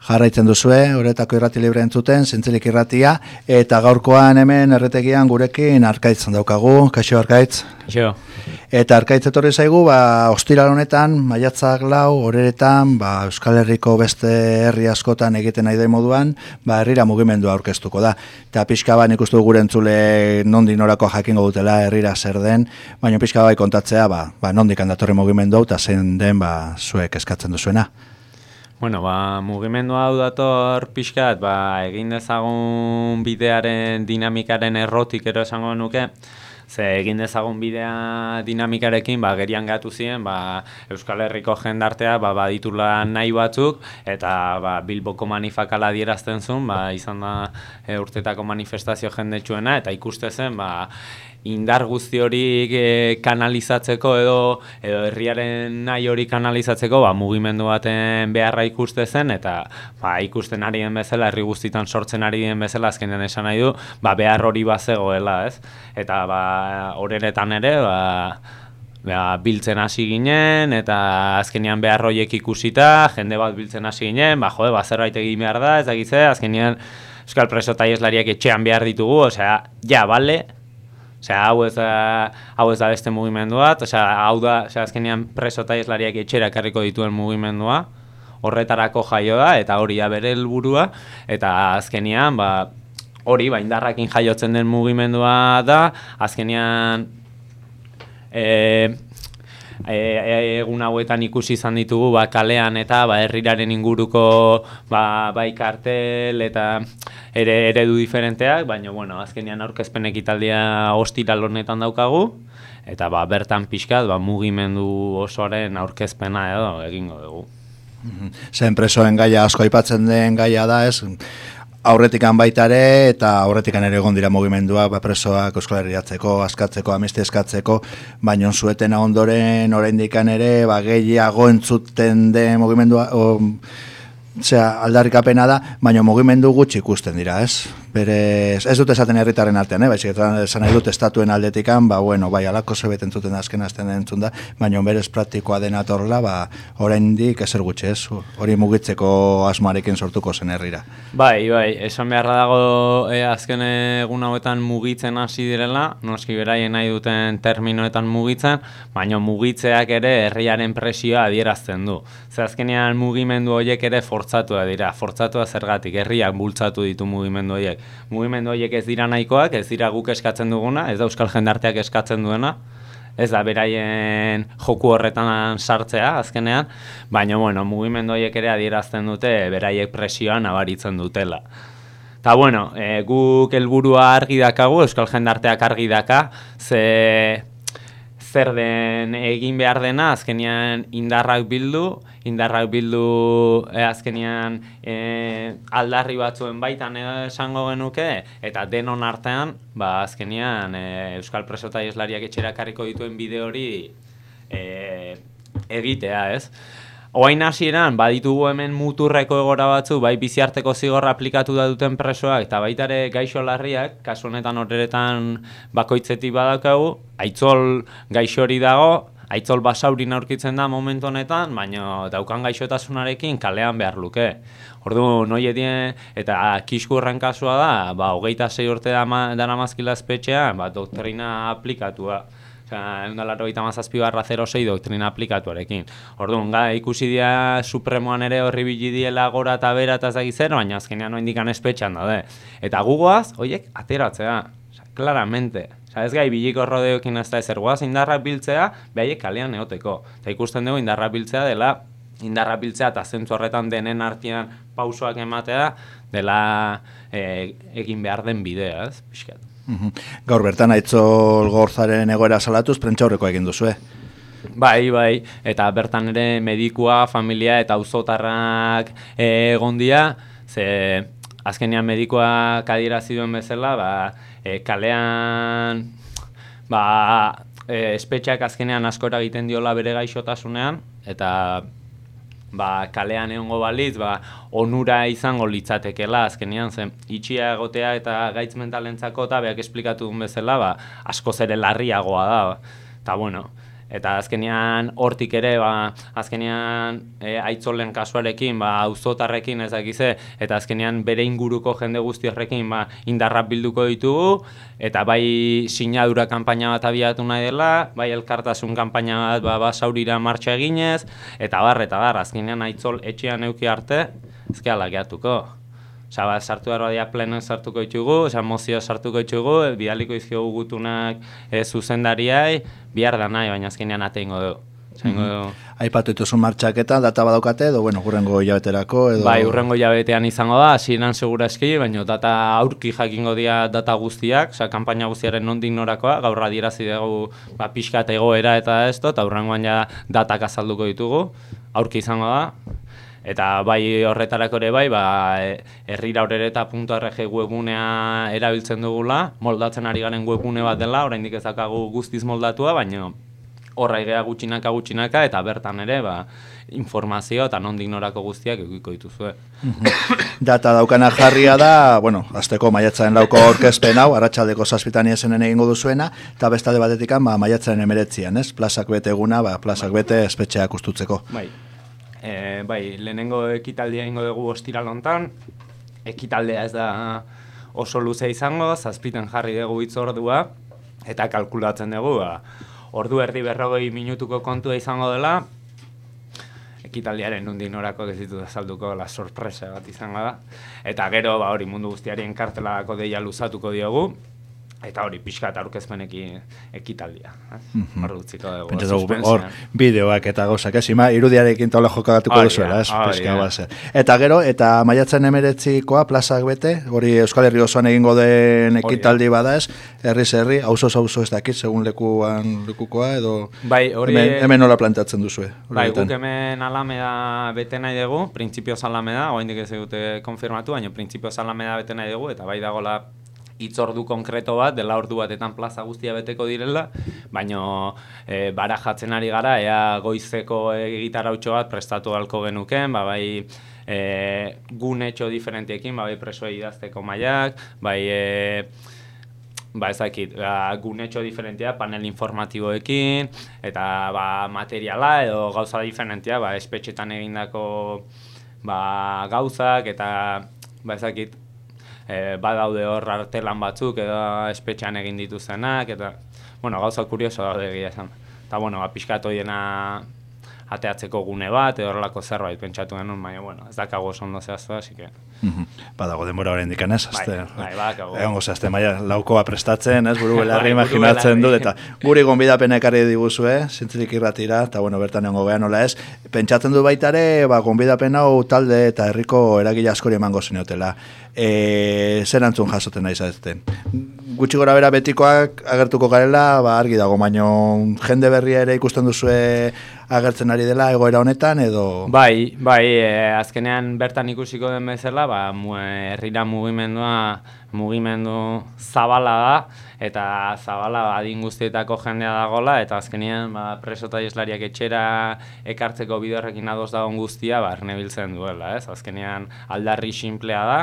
jarraitzen duzue, horretako irrati libre entzuten, zintzilik irratia, eta gaurkoan hemen erretegian gurekin arkaitzen daukagu, kaixo arkaitz? Kaixo. Eta arkaitz etorri zaigu, ba, ostiral honetan, maiatzak lau, horeretan, ba, Euskal Herriko beste herri askotan egiten nahi da moduan, ba, herrira mugimendu aurkeztuko da. Eta pixka ba, nik uste gure entzule nondi norako jakingo dutela herrira zer den, baina pixka bai kontatzea, ba, ba, nondik handatorri mugimendu eta zein den, ba, zuek eskatzen duzuena. Bueno, ba, mugimendu hau dator pixkat, ba, egin dezagun bidearen dinamikaren errotik ero esango nuke, ze egin dezagun bidea dinamikarekin, ba, gerian gatu ziren, ba, Euskal Herriko jendartea, ba, baditula nahi batzuk, eta ba, Bilboko manifakala dierazten zuen, ba, izan da e, urtetako manifestazio jendetsuena, eta ikuste zen, ba, indar guzti hori e, kanalizatzeko edo edo herriaren nahi hori kanalizatzeko ba, mugimendu baten beharra ikuste zen eta ba, ikusten ari den bezala herri guztitan sortzen ari den bezala azkenean esan nahi du ba, behar hori bazegoela ez? Eta ba, horeretan ere ba, ba, biltzen hasi ginen eta azkenean behar horiek ikusita jende bat biltzen hasi ginen ba, jode, ba, zerbait egin behar da ez da azkenean Euskal Preso Taieslariak etxean behar ditugu, osea, ja, bale, Osea, hau ez da, hau ez da beste mugimendu bat, osea, hau da, osea, azkenean preso eta islariak etxera karriko dituen mugimendua, horretarako jaio da, eta hori da bere helburua eta azkenean, ba, hori, ba, indarrakin jaiotzen den mugimendua da, azkenean, e, e, e, egun hauetan ikusi izan ditugu ba, kalean eta ba, herriraren inguruko ba, bai kartel eta ere eredu diferenteak, baina bueno, azkenean aurkezpen ekitaldia ostiral honetan daukagu eta ba, bertan pixkat ba, mugimendu osoaren aurkezpena edo egingo dugu. Zen presoen gaia asko aipatzen den gaia da, ez? Aurretikan baita ere eta aurretikan ere egon dira mugimendua ba presoak euskal herriatzeko, askatzeko, amnistia eskatzeko, baina zuetena ondoren oraindikan ere ba gehiago entzuten den mugimendua o, Osea, aldarrikapena da, baina mugimendu gutxi ikusten dira, ez? Berez, ez dut esaten herritarren artean, eh? Baizik, esan nahi dut estatuen aldetikan, ba, bueno, bai, alako zebet entzuten azken azten entzun da, baina berez praktikoa dena torla, ba, oraindik ezer gutxi, ez? Hori mugitzeko asmoarekin sortuko zen herrira. Bai, bai, esan beharra dago e, azken egun hauetan mugitzen hasi direla, noski beraien nahi duten terminoetan mugitzen, baina mugitzeak ere herriaren presioa adierazten du. Ze azkenean mugimendu horiek ere fortzatua dira, fortzatua zergatik, herriak bultzatu ditu mugimendu horiek mugimendu horiek ez dira nahikoak, ez dira guk eskatzen duguna, ez da euskal jendarteak eskatzen duena, ez da beraien joku horretan sartzea azkenean, baina bueno, mugimendu horiek ere adierazten dute beraiek presioan nabaritzen dutela. Ta bueno, e, guk helburua argi dakagu, euskal jendarteak argi daka, ze zer den egin behar dena azkenean indarrak bildu, indarrak bildu e, azkenean e, aldarri batzuen baitan esango genuke, eta denon artean, ba, azkenean e, Euskal Preso eta Ieslariak etxerakarriko dituen bide hori e, egitea, ez? Oain hasieran baditugu hemen muturreko egora batzu, bai biziarteko zigorra aplikatu da duten presoak, eta baita ere gaixo larriak, kasu honetan horretan bakoitzetik badakagu, aitzol gaixo hori dago, aitzol basaurin aurkitzen da momentu honetan, baina daukan gaixotasunarekin kalean behar luke. Ordu, noi edien, eta kisku kasua da, ba, hogeita zei urte dara mazkila ba, doktrina aplikatua. Osea, egun da laro mazazpi barra 06 doktrina aplikatuarekin. Orduan, ga, ikusi dia supremoan ere horri bilidiela gora eta bera eta zaki zer, baina azkenean noen dikan espetxan daude. Eta gugoaz, oiek, ateratzea. Osea, claramente. Osea, ez gai biliko rodeokin ez da ezer guaz indarra biltzea, behaiek kalean neoteko. Eta ikusten dugu indarra biltzea dela, indarra biltzea eta zentzu horretan denen artean pausoak ematea, dela e, egin behar den bidea, ez? Piskat. Gaur bertan aitzol gorzaren egoera salatuz prentza horreko egin duzu, eh? Bai, bai, eta bertan ere medikua, familia eta auzotarrak egon dira, ze azkenean medikua kadira ziduen bezala, ba, e, kalean, ba, e, espetxeak azkenean askora egiten diola bere gaixotasunean, eta ba, kalean egongo balitz, ba, onura izango litzatekela azkenean zen itxia egotea eta gaitz mentalentzako eta beak esplikatu duen bezala, ba, asko zere larriagoa da. Eta bueno, eta azkenean hortik ere ba, azkenean e, aitzolen kasuarekin ba auzotarrekin ez dakize eta azkenean bere inguruko jende guzti horrekin ba indarra bilduko ditugu. Eta bai sinadura kanpaina bat abiatu nahi dela bai elkartasun kanpaina bat ba basaurira martxa eginez eta bar eta bar azkenean aitzol etxean eduki arte ezke alakeatuko Osa, ba, sartu behar badia pleno sartuko ditugu, osa, mozio sartuko ditugu, bidaliko izkiogu gutunak e, zuzendariai, bihar da nahi, baina azkenean ateingo du. Mm -hmm. Aipatu dituzun martxaketa, data badaukate, edo, bueno, urrengo jabeterako, edo... Bai, urrengo jabetean izango da, hasieran segura eski, baina data aurki jakingo dira data guztiak, oza, kampaina guztiaren nondik norakoa, gaurra dirazi dugu, ba, pixka eta egoera eta ez, eta urrengoan ja datak azalduko ditugu, aurki izango da, Eta bai horretarako ere bai, ba, herrira horreta.rg webunea erabiltzen dugula, moldatzen ari garen webune bat dela, oraindik ezakagu guztiz moldatua, baina horra igea gutxinaka gutxinaka, eta bertan ere, ba, informazio eta nondik norako guztiak egiko dituzue. Data daukana jarria da, bueno, azteko maiatzaren lauko orkezpen hau, arratsaldeko zazpitan iesenen egingo duzuena, eta bestade batetikan, ba, maiatzaren emeretzian, ez? Plazak bete eguna, ba, plazak bete espetxeak ustutzeko. Bai, e, bai, lehenengo ekitaldia ingo dugu ostira lontan, ekitaldea ez da oso luze izango, zazpiten jarri dugu hitz ordua, eta kalkulatzen dugu, ba, ordu erdi berrogei minutuko kontua izango dela, ekitaldiaren nundik norako gezitu da salduko la sorpresa bat izango da. Eta gero, ba, hori mundu guztiaren kartelako deia luzatuko diogu, Eta hori, pixka eta aurkezpenekin ekitaldia. Eh? Mm -hmm. Hor, bideoak eta gauzak, ez, ima, irudiarekin tola jokatuko duzuela, ez, pixka base. Eta gero, eta maiatzen emeretzikoa, plazak bete, hori Euskal Herri osoan egingo den ekitaldi bada ez, herri herri, hauzo hauzo ez dakit, segun lekuan lekukoa, edo bai, hori, hemen, hemen nola planteatzen duzue. Bai, guk hemen alameda bete nahi dugu, printzipioz alameda, hoa indik ez dute konfirmatu, baina printzipioz alameda bete nahi dugu, eta bai dagola itzordu konkreto bat, dela ordu batetan plaza guztia beteko direla, baino e, bara jatzen ari gara, ea goizeko egitarautxo bat prestatu halko genuken, ba, bai e, gunetxo diferentiekin, ba, bai presoa idazteko maiak, bai e, ba ezakit, ba, gunetxo diferentia panel informatiboekin, eta ba, materiala edo gauza diferentia, ba, espetxetan egindako ba, gauzak, eta ba ezakit, e, badaude hor artelan batzuk edo espetxean egin dituzenak eta bueno, gauza kurioso daude egia esan. Ta bueno, ba pizkat ateatzeko gune bat edo horrelako zerbait pentsatu genuen, baina bueno, ez dakago oso ondo zehaztu, así que Badago denbora horrein dikan ez, azte, bai, bai, egon azte maia laukoa prestatzen, ez, buru belarri imaginatzen dut, eta guri gonbidapen ekarri diguzu, eh, zintzilik irratira, eta bueno, bertan egon gobean nola ez, pentsatzen du baitare, ba, gonbidapen hau talde eta herriko eragile askori emango zenotela. E, zer antzun jasoten nahi zaten. Gutxi gora bera betikoak agertuko garela, ba, argi dago, baino jende berria ere ikusten duzue agertzen ari dela egoera honetan, edo... Bai, bai, e, azkenean bertan ikusiko den bezala, ba, herrira mugimendua mugimendu zabala da, eta zabala ba, adin guztietako jendea dagola, eta azkenean ba, preso eta islariak etxera ekartzeko bidorrekin adoz dagoen guztia, ba, ernebiltzen duela, ez? Azkenean aldarri simplea da,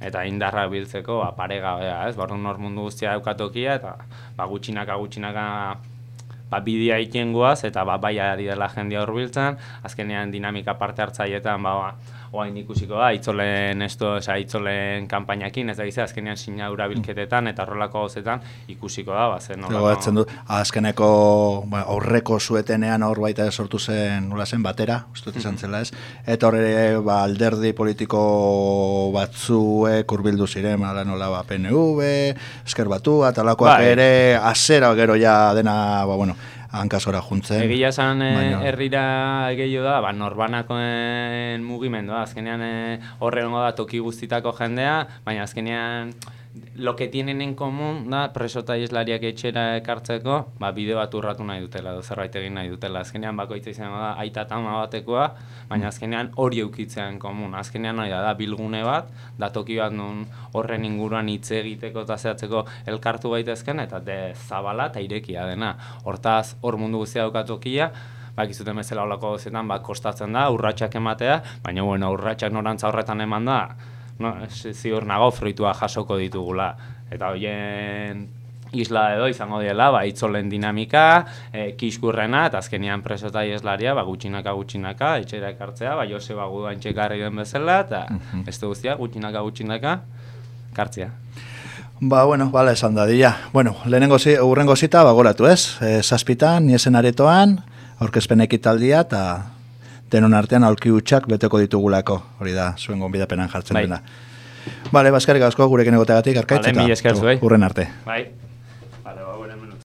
eta indarra biltzeko ba, paregabea, ez? Barru nor mundu guztia daukatokia, eta ba, gutxinaka gutxinaka ba, bidea itengoaz, eta ba, bai ari dela jendea horbiltzen, azkenean dinamika parte hartzaietan, ba, ba oain ikusiko da, itzolen esto, oza, itzolen kanpainakin, ez da gizea, azkenean sinadura bilketetan eta horrelako gauzetan ikusiko da, ba, zen horrelako... du, azkeneko ba, aurreko zuetenean hor baita sortu zen, nula zen, batera, uste izan mhm. zela ez, eta horre, ba, alderdi politiko batzuek urbildu ziren, ala nola, ba, PNV, esker batu, atalakoak bai. ere, azera gero ja dena, ba, bueno, hankasora juntzen. Egia esan eh, herrira gehiago da, ba, norbanakoen mugimendua, azkenean eh, horrengo da toki guztitako jendea, baina azkenean lo que tienen en común da preso eta islariak etxera ekartzeko, ba, bideo bat urratu nahi dutela, edo zerbait egin nahi dutela. Azkenean bakoitza izango da aita tama batekoa, baina azkenean hori eukitzea en komun. Azkenean nahi da, bilgune bat, da toki bat nun horren inguruan hitz egiteko eta zehatzeko elkartu baitezken, eta de zabala eta irekia dena. Hortaz, hor mundu guztia daukatokia, bak izuten bezala olako zetan, bak kostatzen da, urratxak ematea, baina bueno, urratxak norantza horretan eman da, no, ziur nago fruitua jasoko ditugula. Eta hoien isla edo izango diela, ba, itzolen dinamika, e, kiskurrena, eta azkenian preso eta ieslaria, ba, gutxinaka gutxinaka, etxera ekartzea, ba, Joseba gudan txekarri den bezala, eta ez du guztia, gutxinaka gutxinaka, kartzea. Ba, bueno, bala esan da, dira. Bueno, lehenengo zi, urrengo zita, bagoratu ez? E, zazpitan, niesen aretoan, aurkezpen ekitaldia, eta denon artean aulki utxak beteko ditugulako, hori da, zuen gonbidapenan jartzen Bai. dena. Bale, bazkarik asko gurekin egoteagatik, arkaitz, zuei. urren arte. Bai.